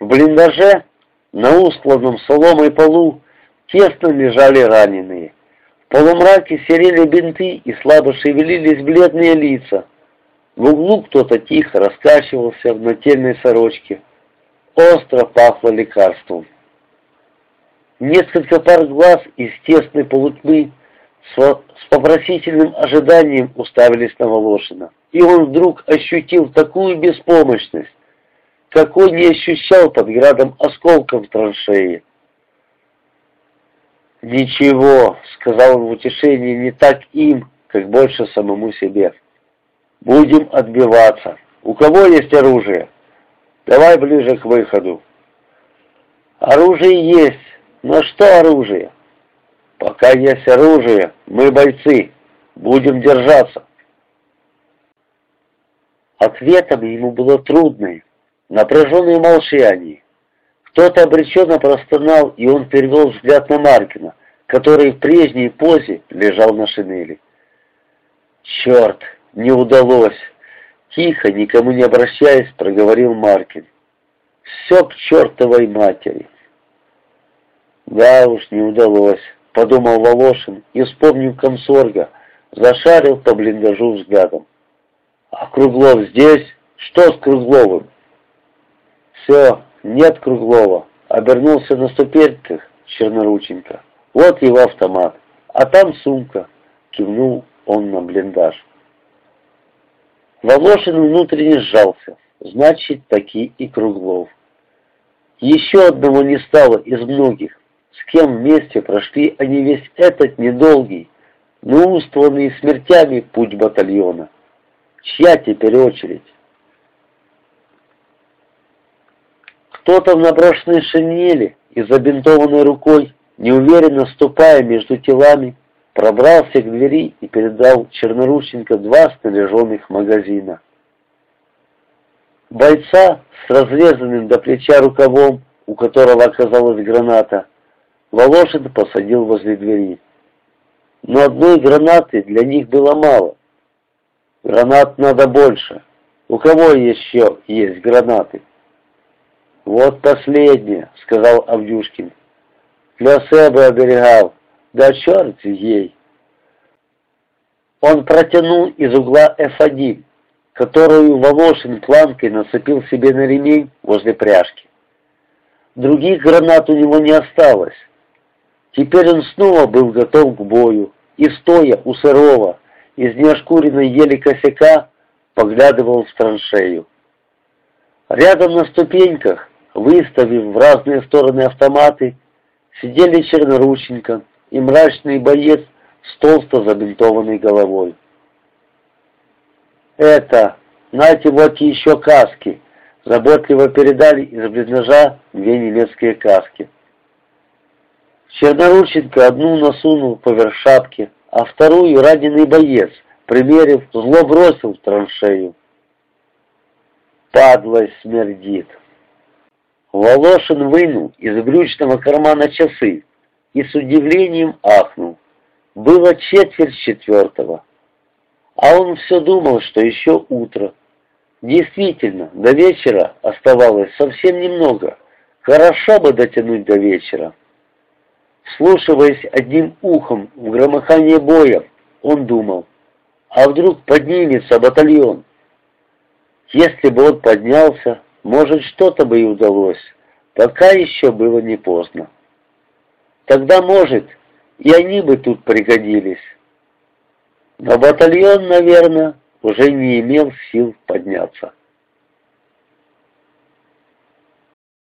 В блиндаже на устланном соломой полу тесно лежали раненые. В полумраке серели бинты и слабо шевелились бледные лица. В углу кто-то тихо раскачивался в нательной сорочке. Остро пахло лекарством. Несколько пар глаз из тесной полутьмы с, попросительным ожиданием уставились на Волошина. И он вдруг ощутил такую беспомощность, какой не ощущал под градом осколков траншеи. «Ничего», — сказал он в утешении, — «не так им, как больше самому себе. Будем отбиваться. У кого есть оружие? Давай ближе к выходу». «Оружие есть. Но что оружие?» «Пока есть оружие, мы бойцы. Будем держаться». Ответом ему было трудное, напряженное молчание. Кто-то обреченно простонал, и он перевел взгляд на Маркина, который в прежней позе лежал на шинели. «Черт, не удалось!» Тихо, никому не обращаясь, проговорил Маркин. «Все к чертовой матери!» «Да уж, не удалось», — подумал Волошин и, вспомнив комсорга, зашарил по блиндажу взглядом. «А Круглов здесь? Что с Кругловым?» «Все, «Нет Круглова», — обернулся на ступеньках Чернорученко. «Вот его автомат, а там сумка», — кивнул он на блиндаж. Волошин внутренне сжался, значит, таки и Круглов. Еще одного не стало из многих, с кем вместе прошли они весь этот недолгий, но устланный смертями путь батальона. Чья теперь очередь? Кто-то в наброшенной шинели и забинтованной рукой, неуверенно ступая между телами, пробрался к двери и передал Чернорущенко два снаряженных магазина. Бойца с разрезанным до плеча рукавом, у которого оказалась граната, Волошин посадил возле двери. Но одной гранаты для них было мало. Гранат надо больше. У кого еще есть гранаты? «Вот последнее», — сказал Авдюшкин. «Для себя оберегал. Да черт ей!» Он протянул из угла F1, которую Волошин планкой нацепил себе на ремень возле пряжки. Других гранат у него не осталось. Теперь он снова был готов к бою, и, стоя у сырого, из неошкуренной ели косяка, поглядывал в траншею. Рядом на ступеньках Выставив в разные стороны автоматы, сидели Чернорученко и мрачный боец с толсто забинтованной головой. «Это, нате вот еще каски!» Заботливо передали из близножа две немецкие каски. Чернорученко одну насунул поверх шапки, а вторую раненый боец, примерив, зло бросил в траншею. «Падлость смердит!» Волошин вынул из брючного кармана часы и с удивлением ахнул. Было четверть четвертого. А он все думал, что еще утро. Действительно, до вечера оставалось совсем немного. Хорошо бы дотянуть до вечера. Слушаясь одним ухом в громыхание боя, он думал, а вдруг поднимется батальон? Если бы он поднялся, может, что-то бы и удалось. Пока еще было не поздно. Тогда, может, и они бы тут пригодились. Но батальон, наверное, уже не имел сил подняться.